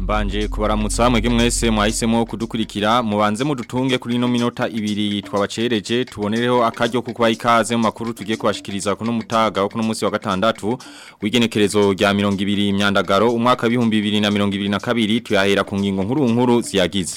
banje kubaramutsa mwege mwese mwahisemo kudukurikira mubanze mudutunge kuri no minota ibiri twabacereje tubonereho akaryo kukuba ikaze mu makuru tugiye kubashikiriza kuno mutaga wo kuno munsi wa gatandatu w'igenekerezo rya 20 imyandagaro umwaka 2022 tuyahera ku ngingo nkuru nkuru ziyagize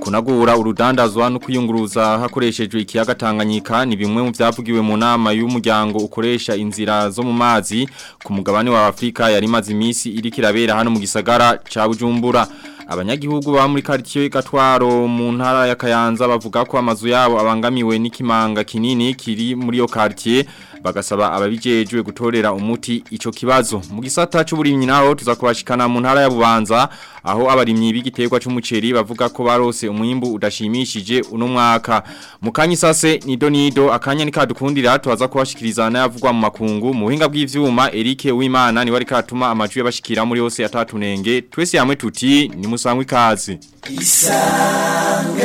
kunagura urudandazwa no kuyunguruza hakoreshejwe ikiyaga Tanganyika ni bimwe mu byavugiwe mu nama y'umuryango ukoresha inzira zo mu mazi ku mugabane wa Afrika yari maze iminsi iri kirabera hano mu gisagara ca Bujumbura abanyagihugu ba muri quartier Gatwaro mu ntara ya Kayanza bavuga ko amazu yabo abangamiwe n'ikimanga kinini kiri muri yo quartier bagasaba ababijejwe gutorera umuti ico kibazo mu gisata cy'uburimyi naho tuzakubashikana mu ntara ya Bubanza aho abarimyi b'igiterwa c'umuceri bavuga ko barose umwimbu udashimishije uno mwaka mu kanyisase nido nido akanya nikadukundira tubaza kubashikiriza yavugwa mu makungu mu buhinga bw'ivyuma Eric wimana ni wari katuma amajwi yabashikira muri yose atatunenge twese yamwe tuti ni musangwe kazi isanganiro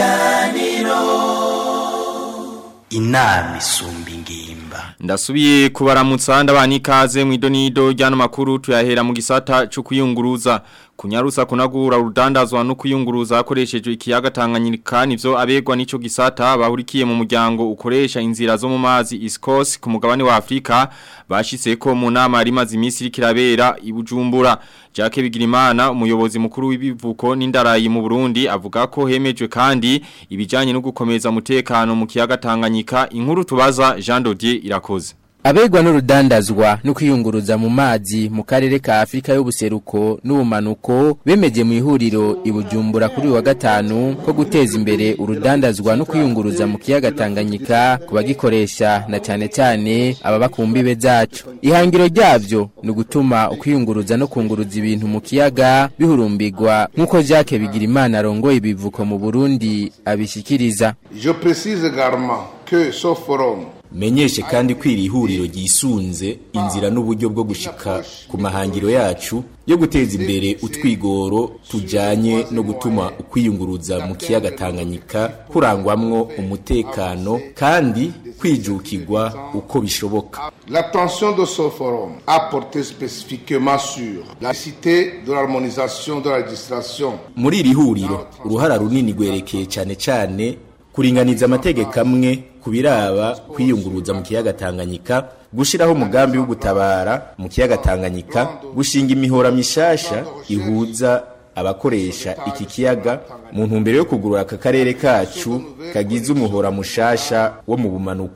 inama isumba ingimba Muganga ndasubiye kubara ndabana ikaze mu idonido ryano makuru tuyahera mu gisata cyo kuyunguruza kunyarusa kunagura urudandazwa no kuyunguruza akoresheje ikiyaga Tanganyika nivyo abegwa nico gisata bahurikiye mu muryango ukoresha inzira zo mu mazi Iscos ku mugabane wa Afrika bashitse ko mu nama rimaze iminsi kirabera ibujumbura Jacques Bigirimana umuyobozi mukuru w'ibivuko n'indarayi mu Burundi avuga ko hemejwe kandi ibijanye no gukomeza umutekano mu kiyaga Tanganyika inkuru tubaza Jean Dodier irakoze abegwa n'urudandazwa no kwiyunguruza mu mazi mu karere ka Afrika y'ubuseruko n'ubumanuko bemeje mu ihuriro ibujumbura kuri wa gatanu ko guteza imbere urudandazwa no kwiyunguruza mu kiyaga Tanganyika kubagikoresha na cyane cyane aba bakumbebe zacu ihangiro ryabyo ni gutuma ukwiyunguruza no kunguruza ibintu mu kiyaga bihurumbigwa nk'uko Jacques Bigirimana arongoye ibivuko mu Burundi abishikiriza Je précise également que Soforum menyeshe kandi kwira ihuriro ryisunze inzira n'uburyo bwo gushika ku mahangiro yacu yo guteza imbere utwigoro tujyanye no gutuma ukwiyunguruza mu kiyaga Tanganyika kurangwamwo umutekano kandi kwijukirwa uko bishoboka l'attention de ce forum a porté spécifiquement sur la cité de l'harmonisation de la législation muri iri huriro uruhara runini rwerekeye cyane cyane kuringaniza amategeko amwe ku biraba kwiyunguruza mu kiyaga Tanganyika gushiraho umugambi wo gutabara mu kiyaga Tanganyika gushinga imihora mishasha ihuza abakoresha iki kiyaga mu ntumbero yo kugurura aka karere kacu kagize umuhora mushasha wo mu bumanuko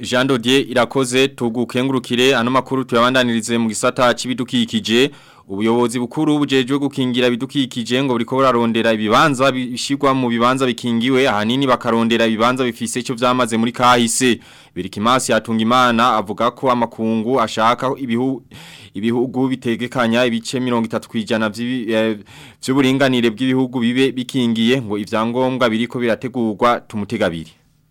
Jean Dodier irakoze tugukengurukire ano makuru tuyabandanirize mu gisata cy'ibidukikije ubuyobozi bukuru bujejwe gukingira bidukikije ngo buriko burarondera ibibanza bishirwa mu bibanza bikingiwe ahanini bakarondera ibibanza bifise cyo byamaze muri kahise birikimasi yatunga imana avuga ko amakungu ashaka ibihu ibihugu bitegekanya ibice 30% by'uburinganire eh, bw'ibihugu bibe bikingiye ngo ivyangombwa biriko birategurwa tumutega biri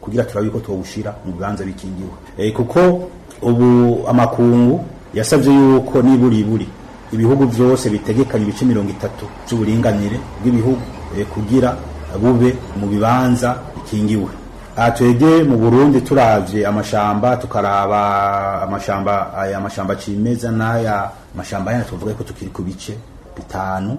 kugira turabe yuko tuwushyira mu bibanza bikingiwe eh, kuko ubu amakungu yasabye yuko niburiburi ibihugu byose bitegekanye ibice mirongo itatu by'uburinganire bw'ibihugu Eh, kugira bube mu bibanza bikingiwe aha twebwe mu burundi turavye amashamba tukaraba amashamba aya mashamba cimeza n'aya mashamba ayana tuvuga ko tukiri ku bice bitanu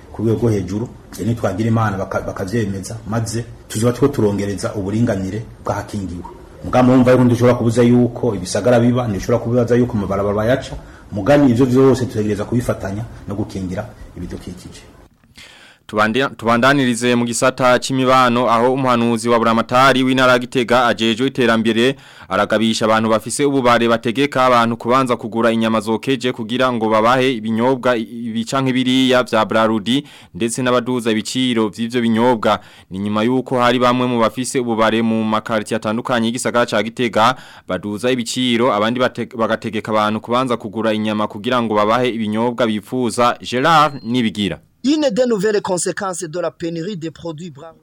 ku rwego rwo hejuru nitwagira imana bakabyemeza maze tuzaba two turongereza uburinganire bwahakingiwe mugamba wumva yuko dushobora kubuza yuko ibisagara biba ntushobora kubuza yuko amabarabara yaca, mugani ibyo byose dutegereza kubifatanya no gukingira ibidukikije tubandanirize mu gisata cy'imibano aho umuhanuzi wa buramatari w’inaragitega gitega ajeje iterambere aragabisha abantu bafise ububare bategeka abantu kubanza kugura inyama zokeje kugira ngo babahe ibinyobwa ibica nk'ibiriya bya brarudi ndetse n'abaduza ibiciro by'ibyo binyobwa ni nyuma y'uko hari bamwe mu bafise ububare mu makariti atandukanye y'igisagara cya gitega baduza ibiciro abandi bagategeka abantu kubanza kugura inyama kugira ngo babahe ibinyobwa bifuza Gerard nibigira une des nouvelles conséquences de la pénurie des produits bruns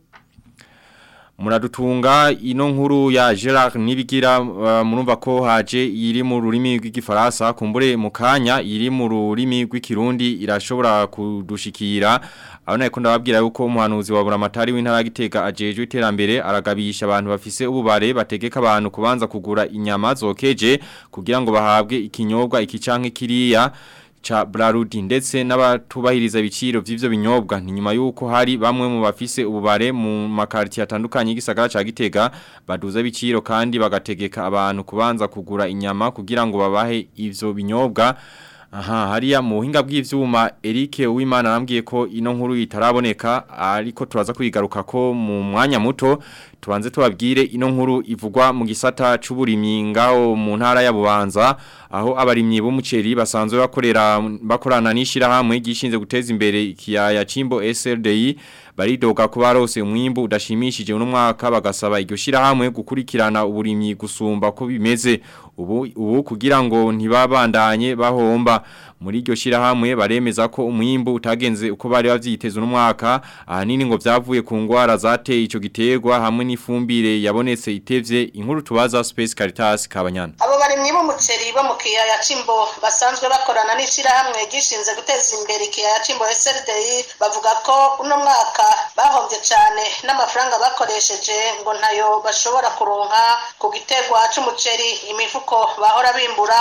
muradutunga ino nkuru ya Gerard Nibigira uh, murumva ko haje iri mu rurimi rw'igifaransa kumbure mukanya iri mu rurimi rw'ikirundi irashobora kudushikira abona ko ndababwira yuko umuhanuzi wabura buramatari w'intara giteka ajeje iterambere aragabisha abantu bafise ububare bategeka abantu kubanza kugura inyama zokeje kugira ngo bahabwe ikinyobwa ikicanke kiriya cha Brarudi ndetse n'abatubahiriza biciro by'ivyo binyobwa ni nyuma yuko hari bamwe mu bafise ububare mu makarti atandukanye y'igisagara ca Gitega baduza biciro kandi bagategeka abantu kubanza kugura inyama kugira ngo babahe ivyo binyobwa aha hariya mu buhinga bw'ibyuma Eric Uwimana arambwiye ko ino nkuru itaraboneka ariko turaza kwigaruka ko mu mwanya muto tubanze tubabwire ino nkuru ivugwa mu gisata cy'uburimyi ngaho mu ntara ya Bubanza aho abarimyi b'umuceri basanzwe bakorera bakorana n'ishyirahamwe gishinze guteza imbere ikiyaya Cimbo SLDI baridoga ko barose umwimbu udashimishije uno mwaka bagasaba iryo shirahamwe gukurikirana uburimyi gusumba ko bimeze ubu kugira ngo ntibabandanye bahomba muri iryo shirahamwe baremeza ko umwimbu utagenze uko bari bavyiteze uno mwaka ahanini ngo byavuye ku ngwara zateye icyo gitegwa hamwe n'ifumbire yabonetse itevye inkuru tubaza Space Caritas Kabanyana umuceri bo mu kiyaya cy'imbo basanzwe bakorana n'ishyirahamwe gishinzwe guteza imbere ikiyaya cy'imbo SRDI bavuga ko uno mwaka bahombye cyane n'amafaranga bakoresheje ngo ntayo bashobora kuronka ku giterwa cy'umuceri imifuko bahora bimbura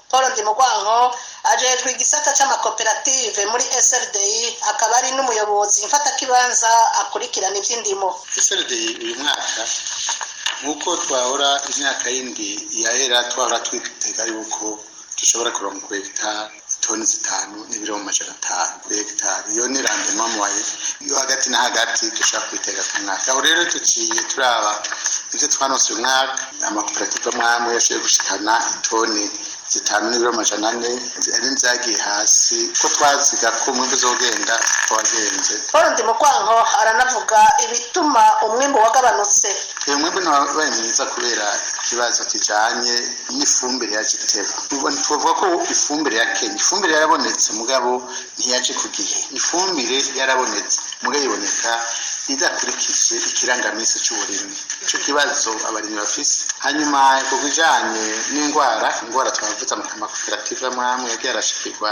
paul ndimugwanko ajejwe igisata cy'amakoperative muri SRDI akaba ari n'umuyobozi mfatakibanza akurikirana iby'indimo SRDI uyu mwaka nk'uko twahora imyaka yindi yahera twahora twitega yuko dushobora kuronka ku hegitari toni zitanu n'ibiro mu atanu kuri hegitari iyo ni randema muwaye yo hagati na hagati dushobora kwitega ku aho rero tuciye turaba ibyo twanonse umwaka amakoperative amwamwe yashoboye gushikana itoni zitanu n'ibiro amajana ane ari nzagiye hasi ko twaziga ko umwimbu uzogenda wagenze paul ndimukwanko aranavuga ibituma umwimbu wagabanutse uyu mwimbu ntiwabaye mwiza kubera kibazo kijanye n'ifumbire ya Gitega tuvuga ko ifumbire ya Kenya ifumbire yarabonetse mugabo ntiyaje ku gihe ifumbire yarabonetse mugabo iboneka idakurikije ikirangamisi cy'uburimyi icyo kibazo abarimyi bafise hanyuma ku bijanye n'indwara indwara twavuze amakoperative amwe amwe yagiye arashikirwa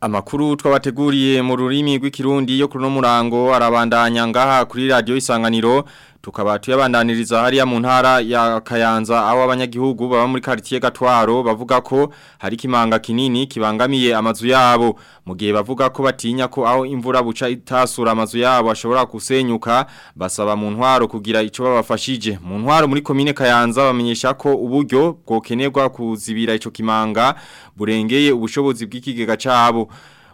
Amakuru twabateguriye mu rurimi rw'ikirundi yo kuri no murango arabandanya ngaha kuri radio isanganiro tukaba tuyabandaniriza hariya mu ntara ya Kayanza aho abanyagihugu baba muri quartier Gatwaro bavuga ko hari kimanga kinini kibangamiye amazu yabo mu gihe bavuga ko batinya ko aho imvura buca itasura amazu yabo ashobora kusenyuka basaba mu ntwaro kugira ico babafashije mu ntwaro muri commune Kayanza bamenyesha ko uburyo bwokenerwa kuzibira ico kimanga burengeye ubushobozi bw'ikigega cabo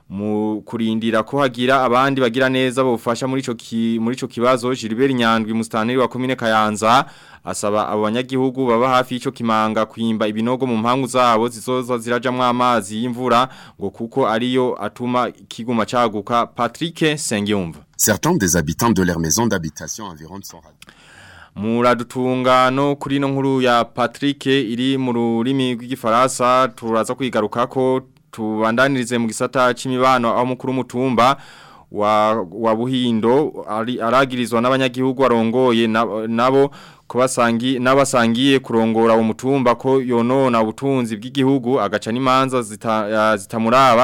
mu kurindira ko hagira abandi bagira neza bofasha muri ico ki, muri ico kibazo Gilbert Nyandwi mustaneri wa commune Kayanza asaba abo banyagihugu baba hafi ico kimanga kwimba ibinogo mu mpangu zabo zizoza zirajamwe amazi y'imvura ngo kuko ariyo atuma kiguma caguka Patrick Sengiyumva Certains des habitants de leur maison d'habitation environ sont Muradutungano kuri no nkuru ya Patrick iri mu rurimi rw'igifaransa turaza kwigarukako tubandanirize mu gisata c'imibano aho mukuru mutumba wa, wabuhindo buhindo aragirizwa n'abanyagihugu arongoye nabo na kubasangi n'abasangiye kurongora umutumba ko yonona ubutunzi bw'igihugu agaca n'imanza zita, uh,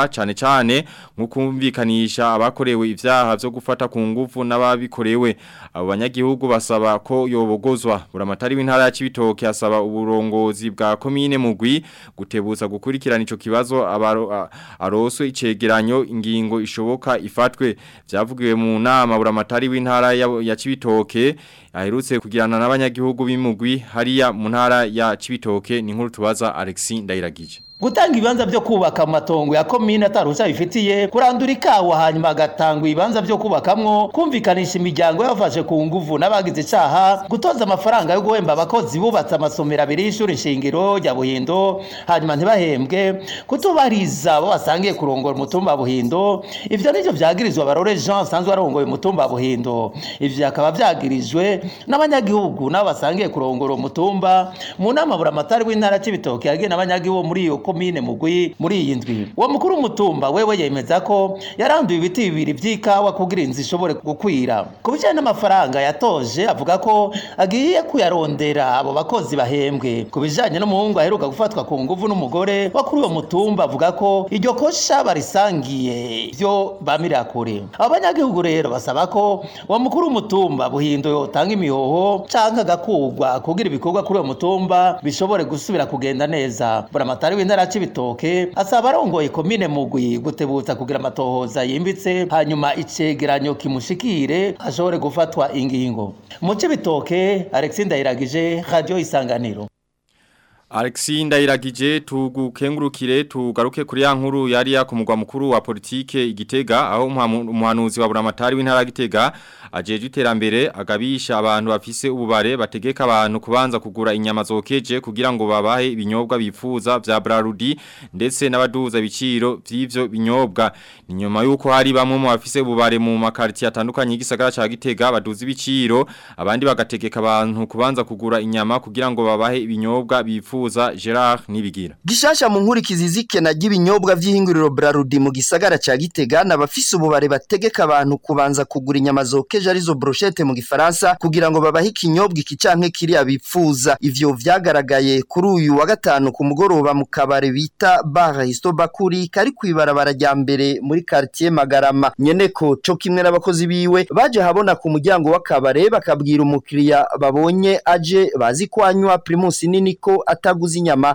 cyane cyane nko kumvikanisha abakorewe ivyaha byo gufata ku ngufu n'ababikorewe abo banyagihugu basaba ko yobogozwa buramatari w'intara ya kibitoke asaba uburongozi bwa commune mugwi gutebuza gukurikirana ico kibazo abaro aroswe icegeranyo ingingo ishoboka ifatwe byavugiwe mu nama buramatari w'intara ya, ya Cibitoke aherutse kugirana n'abanya abanyagihugu b'imugwi hariya mu ntara ya Cibitoke ni nkuru tubaza Alexis Ndayiragije gutanga ibibanza byo kubaka amatongo ya komine atari ucyabifitiye kurandura ikawa hanyuma agatanga ibibanza byo kubakamwo kumvikanisha imiryango yabafashe ku nguvu n'abagize icaha gutoza amafaranga yo guhemba abakozi bubatse amasomero abiri y'ishuri shingiro rya buhindo hanyuma ntibahembwe kutubariza abo basangiye kurongora umutumba buhindo ivyo nivyo vyagirizwa barore jean asanzwe arongoye umutumba buhindo ibyo akaba byagirijwe n'abanyagihugu n'abo basangiye kurongora umutumba mu nama buramatari w'intara c'ibitoke yagiye n'abanyagihugu muri iyo komine mugwi muri iyi ndwi uwo mukuru w'umutumba wewe yemeza ko yaranduye ibiti bibiri by'ikawa kugira inzu ishobore gukwira ku bijyanye n'amafaranga yatoje avuga ko agiye kuyarondera abo bakozi bahembwe ku bijyanye n'umuhungu aheruka gufatwa ku nguvu n'umugore wa kuri uwo mutumba avuga ko iryo kosha barisangiye byo ba mirakure abanyagihugu rero basaba ko uwo mukuru w'umutumba buhindo utanga imihoho cyangwa agakugwa kugira ibikorwa kuri uwo mutumba bishobore gusubira kugenda neza buri amatari gisagara c'ibitoke asaba arongoye komine mugwi gutebutsa kugira amatohoza yimbitse hanyuma icegeranyo kimushikire ashobore gufatwa ingingo mu c'ibitoke Alexis Ndayiragije Radio Isanganiro Alexi ndayiragije tugukengurukire tugaruke kuri ya nkuru yari yakumugwa mukuru wa politike igitega aho umuhanuzi wa buramatari w'intara gitega ajejwe iterambere agabisha abantu bafise ububare bategeka abantu kubanza kugura inyama zokeje kugira ngo babahe ibinyobwa bifuza vya Brarudi ndetse n'abaduza biciro vy'ivyo binyobwa ni nyuma yuko hari bamwe mu bafise ububare mu makarti atandukanye y'igisagara ca Gitega baduza ibiciro abandi bagategeka abantu kubanza kugura inyama kugira ngo babahe ibinyobwa bifuza Gerard nibigira Gishasha mu nkurikizi zikena gibinyobwa vy'ihinguriro Brarudi mu gisagara ca Gitega nabafise ububare bategeka abantu kubanza kugura inyama zokeje begeje arizo brochette mu gifaransa kugira ngo babahe ikinyobwa iki canke kiriya bipfuza ivyo vyagaragaye kuri uyu wa gatanu ku mugoroba mu kabare bita bar histo bakuri kari kwibarabara rya mbere muri quartier Magarama nyeneko co kimwe n'abakozi biwe baje habona ku muryango w'akabare bakabwira umukiriya babonye aje bazi kwanywa Primus nini ko ataguze inyama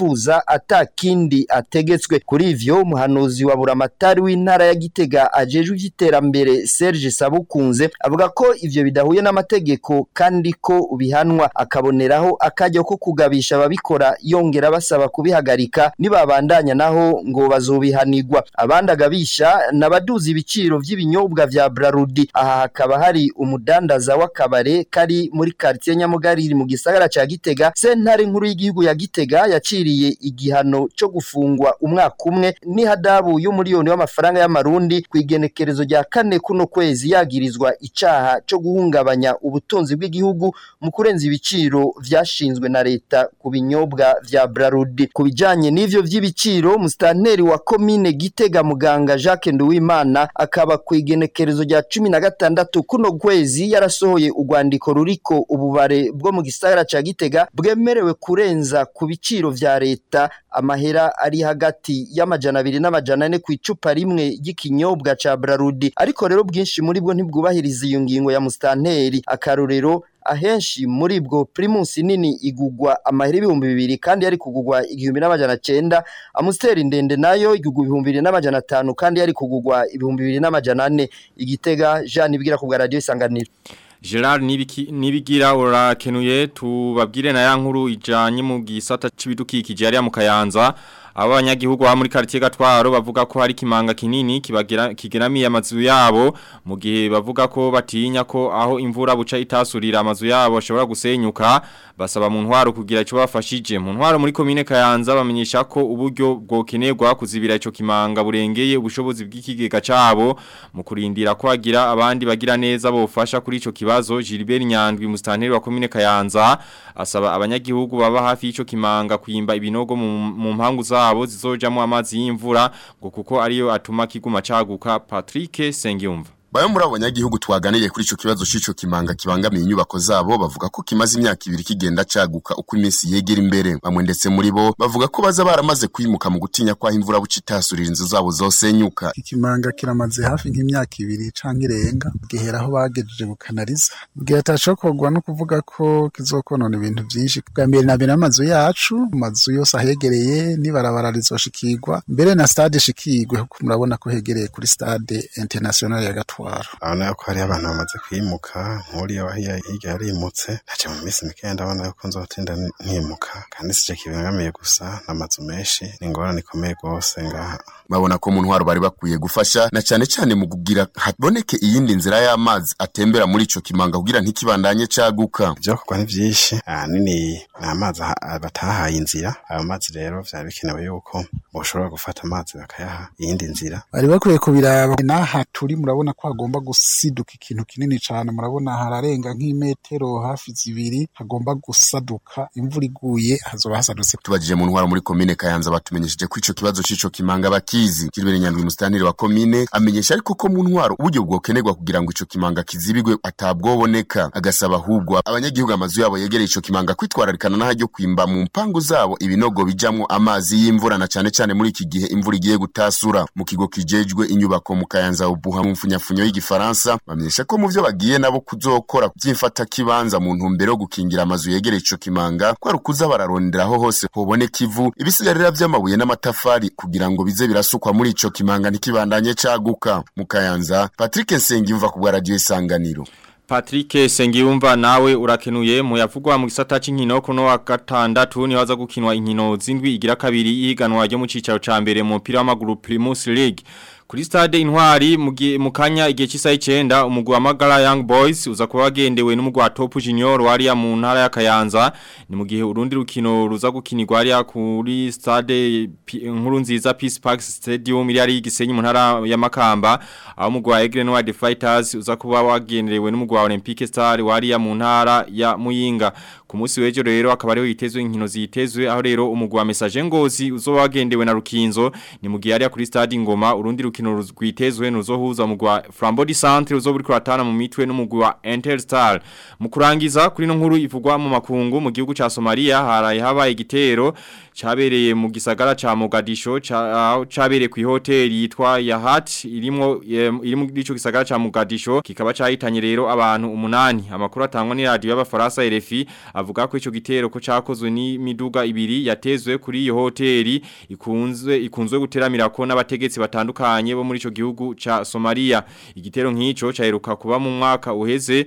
yifuza atakindi ategetswe kuri ivyo umuhanuzi wa buramatari w'intara w'intara ya Gitega ajejwe iby'iterambere Serge Sabukunze avuga ko ivyo bidahuye n'amategeko kandi ko bihanwa akaboneraho akajya ko kugabisha ababikora yongera basaba kubihagarika nibabandanya naho ngo bazubihanirwa abandi agabisha nabaduza ibiciro by'ibinyobwa vya Brarudi aha hakaba hari umudandaza w'akabare kari muri quartier Nyamugari mu gisagara cya Gitega sentare nkuru y'igihugu ya Gitega yaciriye igihano cyo gufungwa umwaka umwe n'ihadabu y'umuriyoni w'amafaranga y'amarundi ku igenekerezo rya kane kuno kwezi yagirizwa icaha co guhungabanya ubutunzi bw'igihugu mu kurenza ibiciro vyashinzwe na leta ku binyobwa vya Braludi ku bijanye n'ivyo vy'ibiciro musitanteri wa komine Gitega muganga Jacques Nduwimana akaba ku igenekerezo rya cumi na gatandatu kuno kwezi yarasohoye urwandiko ruriko ububare bwo mu gisagara ca Gitega bwemerewe kurenza ku biciro vya leta amahera ari hagati y'amajana abiri n'amajana ane ku icupa rimwe y'ikinyobwa ca Bralud ariko rero bwinshi muri bwo ntibwubahiriza iyo ngingo ya Mustanteri akarorero ahenshi muri bwo primus nini igugwa amahera ibihumbi bibiri kandi yari kugugwa igihumbi n'amajana cyenda amusteri ndende nayo igugwa ibihumbi bibiri n'amajana atanu kandi yari kugugwa ibihumbi bibiri n'amajana ane igitega jean ibwira ku bwa radiyo isanganiro gerard nibigira urakenuye tubabwire na ya nkuru ijanye mu gisata c'ibidukikije yari mu kayanza Awa Aba banyagihugu ba muri tuwa aro wavuga kwa hali kimanga kinini kigirami ya amazu yabo mu gihe bavuga ko batinya ko aho imvura buca itasurira amazu abo ashobora kusenyuka. basaba mu ntwaro kugira ico bafashije mu ntwaro muri commune Kayanza bamenyesha ko uburyo kwa kuzibira cho kimanga burengeye zibigiki gekacha abo. Mukuri indira kwa gira abandi bagira neza bo bofasha kuri cho kibazo Gilbert Nyandwi mustanteri wa commune Kayanza asaba abanyagi abanyagihugu baba hafi cho kimanga kuimba ibinogo mumhangu za zabo zizojamwo amazi y'imvura ngo kuko ariyo atuma kiguma caguka Patrick Sengiyumva Bayo muri abo banyagihugu twaganiriye kuri ico kibazo c'ico kimanga kibangamiye inyubako zabo bavuga ko kimaze imyaka ibiri kigenda caguka uko iminsi yegera imbere. Bamwe ndetse muri bo bavuga ko baza baramaze kwimuka mu gutinya kwaho imvura buca itasurira inzu zabo zosenyuka. Ikimanga kiramaze hafi nk'imyaka ibiri canke irenga gihera bagejeje gukanariza. Gihe atacokorwa no kuvuga ko kizokonona ibintu vyinshi. kwa mbere na mbere amazu yacu, amazu yose ahegereye n'ibarabara rizoshikirwa mbere na stade ishikirwe kuko murabona ko hegereye kuri stade internationale ya gatu. gitwara urabona ko hariyo abantu bamaze kuyimuka nkuriya wahiye hirya yarimutse ntacyo mu minsi mikeya ndabona yuko nzotinda nkimuka kandi sije kibangamiye gusa n'amazu menshi ni ingorane ikomeye rwose ngaha babona ko mu ntwaro bari bakwiye gufasha na cyane cyane mu kugira haboneke iyindi nzira y'amazi atembera muri icyo kimanga kugira ntikibandanye caguka ibyakorwa ni byinshi ahanini ni amazi batahaye inzira ayo mazi rero byari bikenewe yuko boshobora gufata amazi bakayaha iyindi nzira bari bakwiye kubiraba n'aha turi murabona ko hagomba gusiduka ikintu kinini cyane murabona hararenga nk'imetero hafi zibiri hagomba gusaduka imvura iguye hazoba hasadutse tubajije mu ntwara muri komine kayanza batumenyesheje ko ico kibazo c'ico kimanga bakizi kiribere nyandwi musitanire wa komine amenyesha ariko ko mu ntwaro uburyo bwokenerwa kugira ngo icyo kimanga kizibirwe atabwoboneka agasaba ahubwo abanyagihugu amazu yabo yegereye icyo kimanga kwitwararikana n'ahajyo kwimba mu mpangu zabo ibinogo bijamwo amazi y'imvura na cyane cane muri iki gihe imvura igiye gutasura mu kigo kijejwe inyubako mu kayanza ubuha mu mfunyafunya imfashanyo y'igifaransa bamenyesha ko mu byo bagiye nabo kuzokora kibanza mu ntumbero yo gukingira amazu yegereye icyo kimanga ko ukuza bararonderaho hose hoboneka ivu ibisigarira by'amabuye n'amatafari kugira ngo bize birasukwa muri icyo kimanga ntikibandanye cyaguka mu kayanza patrick nsengiyumva ku bwa radiyo isanganiro Patrick Sengiyumva nawe urakenuye mu yavugwa mu gisata c'inkino kuno wa gatandatu ni waza gukinwa inkino zindwi igira kabiri ihiganwa ryo mu cyicaro cya mbere mu mupira w'amaguru Primus League Kuri stade intwari mu kanya igihe cy'isaha 9 umugwa magara Young Boys uza kuba wagendewe n'umugwa Top Junior wari ya mu ntara ya Kayanza ni mu gihe urundi rukino ruza gukinirwa ari kuri stade nkuru nziza Peace Park Stadium iri ari igisenyi mu ntara ya Makamba aho umugwa Eagle Noir Fighters uza kuba wagendewe n'umugwa Olympic Star wari ya mu ntara ya Muyinga Kumusi w'ejo rero akaba ariho yitezwe inkino zitezwe aho rero umugwa message ngozi uzowagendewe na Rukinzo ni mu gihe ari kuri stade Ngoma urundi rukino rwitezwe nuzohuza umugwa Flambody Centre uzoburi kuratana mu mitwe n'umugwa Enter Star. Mukurangiza kuri no nkuru ivugwa mu makungu mu gihugu ca Somalia haraye habaye igitero cabereye mu gisagara ca Mogadisho cabereye ku hoteli yitwa Yahat irimo irimo ico gisagara ca Mogadisho kikaba cahitanye rero abantu umunani amakuru atangwa ni radio y'abafaransa RFI avuga ko ico gitero ko cakozwe n'imiduga ibiri yatezwe kuri iyo hoteli ikunzwe ikunzwe ko n'abategetsi batandukanye bo muri ico gihugu ca Somalia igitero nk'ico caheruka kuba mu mwaka uheze